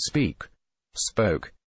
speak, spoke,